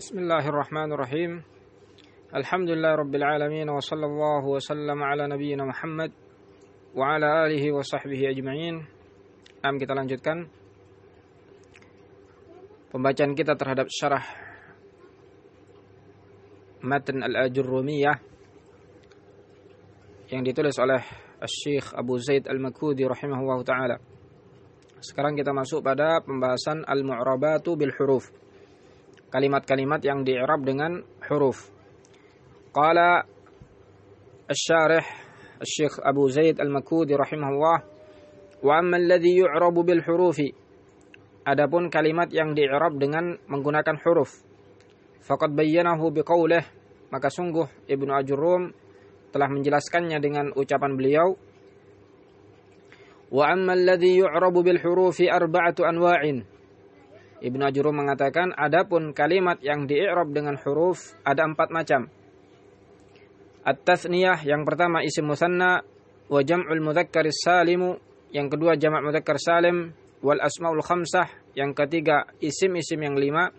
بسم الله الرحمن الرحيم الحمد لله رب العالمين وصلى الله وسلم على نبينا محمد وعلى آله وصحبه أجمعين Am kita lanjutkan pembacaan kita terhadap syarah Matan Al-Ajurrumiyah yang ditulis oleh Syekh Abu Zaid Al-Makudi rahimahullah taala. Sekarang kita masuk pada pembahasan al-mu'rabatu bil huruf. Kalimat-kalimat yang di'rab dengan huruf. Qala Abu Zaid Al-Makudi rahimahullah wa amma alladhi yu'rabu bil hurufi. Adapun kalimat yang di'rab dengan menggunakan huruf. Faqad bayyanahu biqaulih maka sungguh Ibnu Ajurrum telah menjelaskannya dengan ucapan beliau Wa amma alladhi yu'rabu bil hurufi arba'atu anwa'in. Ibnu Ajuru mengatakan adapun kalimat yang di dengan huruf ada empat macam. At-tasniyah yang pertama isim musanna wa jam'ul mudzakkar salimu yang kedua jamak mudzakkar salim wal asmaul khamsah yang ketiga isim-isim yang lima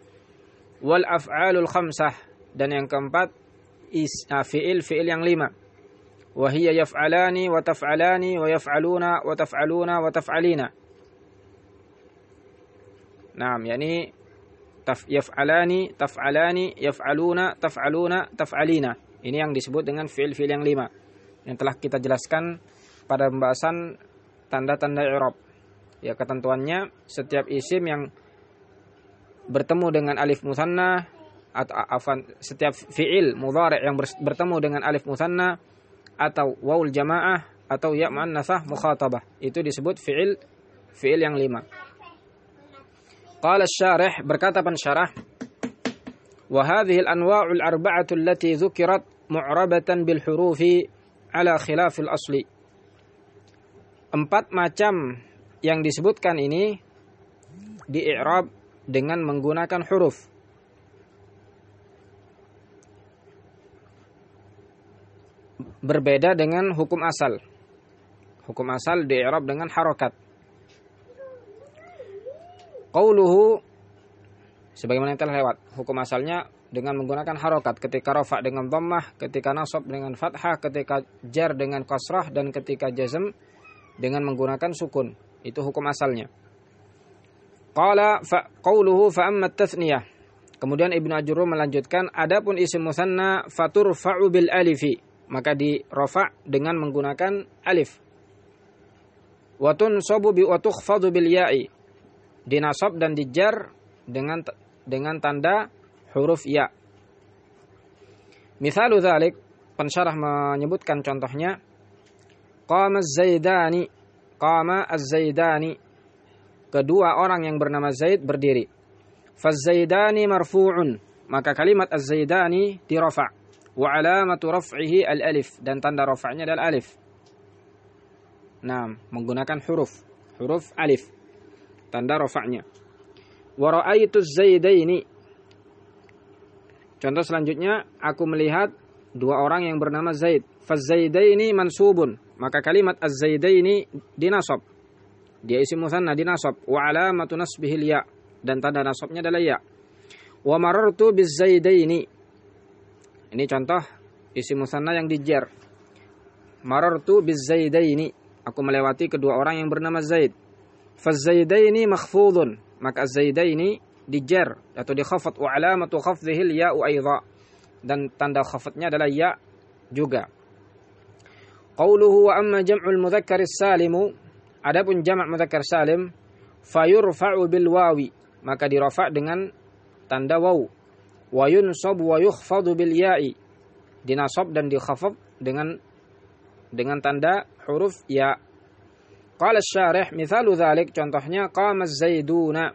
wal af'alul khamsah dan yang keempat is ah, fi'il fi'il yang lima wa hiya yaf'alani wa taf'alani wa yaf'aluna wa taf'aluna wa taf'alina Naam, yakni taf yaf'alani, taf'alani, yaf'aluna, taf'aluna, taf'alina. Ini yang disebut dengan fiil-fiil yang lima yang telah kita jelaskan pada pembahasan tanda-tanda i'rab. Ya, ketentuannya setiap isim yang bertemu dengan alif musanna atau afan setiap fiil mudhari yang bertemu dengan alif musanna atau waul jamaah atau ya muannasah mukhatabah itu disebut fiil fiil yang lima Qala syarih berkata pensyarah wa hadhihi al-anwa'u al-arba'atu allati dzukirat mu'rabatan bil hurufi ala khilafil asli. Empat macam yang disebutkan ini di i'rab dengan menggunakan huruf. berbeda dengan hukum asal. Hukum asal di dengan harokat. Qauluhu sebagaimana yang telah lewat. Hukum asalnya dengan menggunakan harokat ketika rafa dengan dhammah, ketika nasab dengan fathah, ketika jar dengan kasrah dan ketika jazm dengan menggunakan sukun. Itu hukum asalnya. Qala fa qauluhu fa amma tathniyah. Kemudian Ibnu Ajurum melanjutkan adapun isim musanna faturfa'u bil alifi maka di rofa dengan menggunakan alif. Watun sobu bi watukhfadu bil ya'i. Dinasab dan dijar dengan dengan tanda huruf ya. Misalu dzalik pensyarah menyebutkan contohnya qama az-zaidani qama az-zaidani kedua orang yang bernama Zaid berdiri. Faz-zaidani marfu'un maka kalimat az-zaidani dirafa' wa alamatu raf'ihi al-alif dan tanda rafa'nya adalah alif. Nah, menggunakan huruf, huruf alif. Tanda rafa'nya. Wa ra'aitu zaidaini. Contoh selanjutnya, aku melihat dua orang yang bernama Zaid. Faz-zaidaini mansubun. Maka kalimat az-zaidaini dinasab. Dia isim musanna dinasab. Wa alamatu nasbihi ya dan tanda nasabnya adalah ya. Wa marartu biz-zaidaini ini contoh isi musanna yang dijar. Marartu bizaidaini. Aku melewati kedua orang yang bernama Zaid. Fazaidaini makhfudun. Maka zaidaini dijar atau dikhafat wa alamatu khafdhihi ya'u aidha. Dan tanda khafatnya adalah ya juga. Qauluhu wa amma jam'ul mudzakkar salimu. Adapun jamak mudzakkar salim fayurfa'u bil wawi. Maka dirafa dengan tanda waw wa yunsab wa yukhfadu bil ya'i dinasab dan dikhafad dengan dengan tanda huruf ya qala syarih mithalu dzalik. Contohnya qama zaiduna.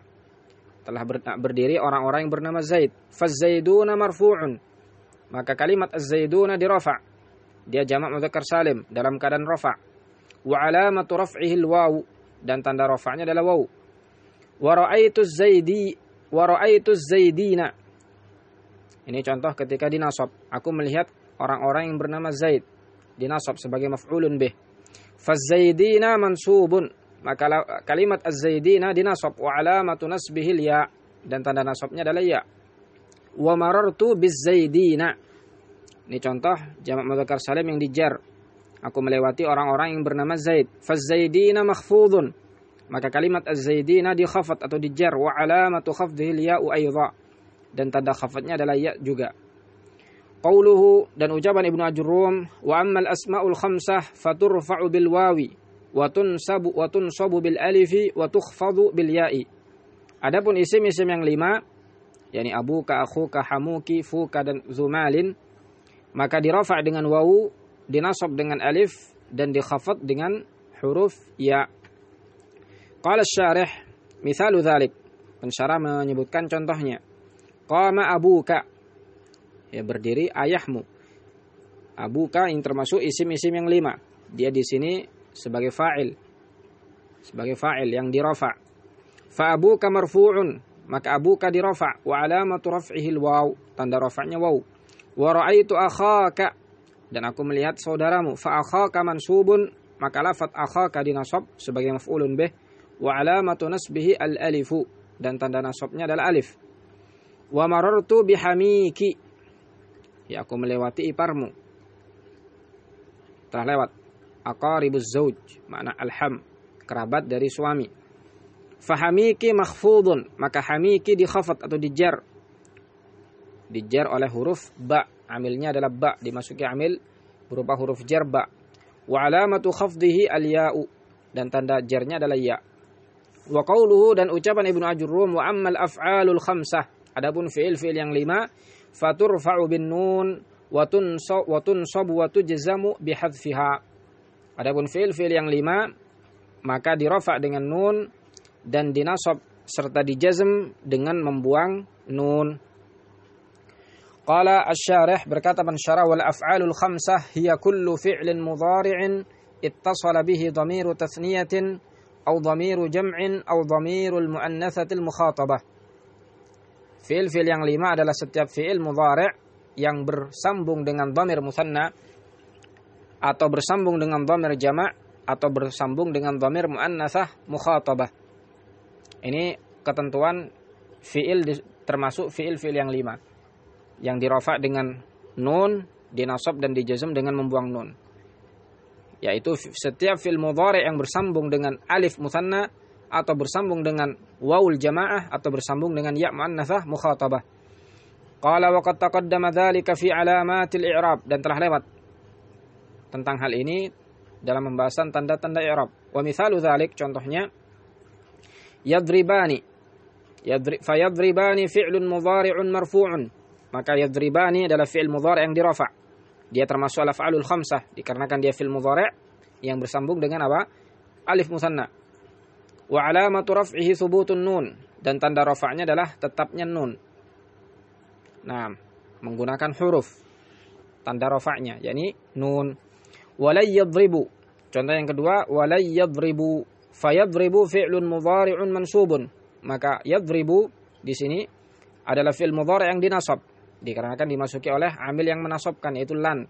Telah berdiri orang-orang yang bernama Zaid. Fazaiduna marfu'un. Maka kalimat az-zaiduna dirafa dia jamak mudzakkar salim dalam keadaan rafa wa alamatu raf'ihi al-waw. Dan tanda rafa'nya adalah waw. Wa ra'aitu zaidi wa ra'aitu zaidina. Ini contoh ketika dinasab. Aku melihat orang-orang yang bernama Zaid. Dinasab sebagai maf'ulun bih. Fazaidina mansubun. Maka kalimat az-zaidina dinasab. Wa alamatu nasbihil ya. Dan tanda nasabnya adalah ya. wa marartu bizzaidina. Ini contoh jamak mudzakkar salim yang dijar. Aku melewati orang-orang yang bernama Zaid. Fazzaidina makhfudun. Maka kalimat az-zaidina dikhafat atau dijar wa alamatu khafdihi ya'u aidha. Dan tanda khafatnya adalah ya juga. Qauluhu dan ucapan Ibnu Ajurrum wa ammal asmaul khamsah faturfa'u bil wawi wa tunsabu wa tunsabu bil alifi wa tukhfadu bil ya'i. Adapun isim-isim yang lima yakni abuka, akhuka, hamuki, fuka dan zumalin maka dirafa dengan wawu, dinasab dengan alif dan dikhafat dengan huruf ya. Qala syarih misalu dzalik. Pensyarah menyebutkan contohnya. Qama abuka. Ya berdiri ayahmu. Abuka yang termasuk isim-isim yang lima. Dia di sini sebagai fa'il. Sebagai fa'il yang dirafa. Fa abuka marfu'un. Maka abuka dirafa. Wa alamatu raf'ihi waw. Tanda rafa'nya waw. Wa ra'aitu akhaka. Dan aku melihat saudaramu. Fa akhaka mansubun. Maka lafat akhaka dinasab sebagai maf'ulun bih wa alamatu nasbihi al alifu dan tanda nasabnya adalah alif. Wa marartu bihamiki. Ya aku melewati iparmu. Telah lewat. Aqaribuz zauj, makna alham, kerabat dari suami. Fahamiki makhfudun, maka hamiki dikhafat atau dijar. Dijar oleh huruf ba, amilnya adalah ba, dimasuki amil berupa huruf jar ba. Wa alamatu khafdihi al ya'u dan tanda jarnya adalah ya. Wa qawluhu dan ucapan Ibnu Ajurrum wa ammal af'alul khamsah. Adapun fiil-fiil yang lima, faturfa'u bin nun wa tunsabu wa tunsabu wa tujzamu bihadfiha. Adapun fiil-fiil yang lima, maka dirofa dengan nun dan dinasab serta dijazm dengan membuang nun. Qala asy-syarih berkata pensyarah wal af'alul khamsah hiya kullu fi'lin mudhari'in ittasala bihi dhamiru tathniyatin aw dhamiru jam'in aw dhamirul muannatsatil mukhatabah. Fi'il-fi'il yang lima adalah setiap fi'il mudhari' yang bersambung dengan dhamir musanna atau bersambung dengan dhamir jama' atau bersambung dengan dhamir muannatsah mukhatabah. Ini ketentuan fi'il termasuk fi'il-fi'il yang lima yang dirafa dengan nun, dinasab dan dijazm dengan membuang nun yaitu setiap fi'il mudhari yang bersambung dengan alif musanna atau bersambung dengan wawul jamaah atau bersambung dengan ya muannasah mukhatabah. Qala wa qad taqaddama dzalika fi alamatil i'rab dan telah lewat tentang hal ini dalam pembahasan tanda-tanda i'rab. Wa mithalu dzalik contohnya yadribani yadri fayadribani fi'lun mudhari'un marfu'un. Maka yadribani adalah fi'il mudhari' yang dirafa' Dia termasuk al-af'alul khamsah dikarenakan dia fil mudhari' yang bersambung dengan apa? Alif musanna. Wa alamatu raf'ihi thubutun nun dan tanda rafa'nya adalah tetapnya nun. Nah, menggunakan huruf tanda rafa'nya yakni nun. Walay yadribu. Contoh yang kedua, walay yadribu. Fayadribu fi'lun mudhari'un mansubun. Maka yadribu di sini adalah fi'il mudhari' yang dinasab dikarenakan dimasuki oleh amil yang menasobkan yaitu lan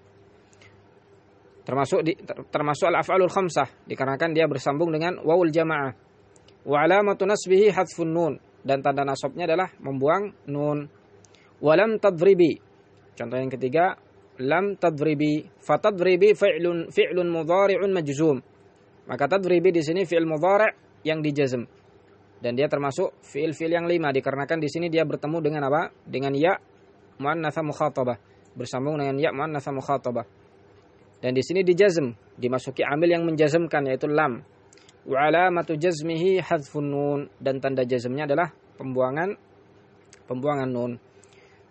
termasuk di, termasuk al-af'alul khamsah dikarenakan dia bersambung dengan wawul jamaah wa nun. Dan tanda nasabnya adalah membuang nun. Walam tadribi. Contoh yang ketiga lam tadribi. Fatadribi fi'lun fi'lun mudhari'un majzum. Maka tadribi di sini fi'il mudhari' yang dijazm. Dan dia termasuk fi'il-fi'il yang lima. Dikarenakan di sini dia bertemu dengan apa? Dengan ya muannatsa mukhatabah. Bersambung dengan ya muannatsa mukhatabah. Dan di sini dijazm, dimasuki amil yang menjazmkan yaitu lam. Wa alamatu jazmihi hadzfun nun dan tanda jazmnya adalah pembuangan pembuangan nun.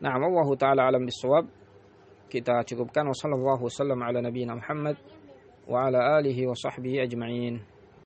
Nah, Allah taala alam bisawab. Kita cukupkan wasallallahu wasallam ala nabiyina Muhammad wa ala alihi wa sahbihi ajma'in.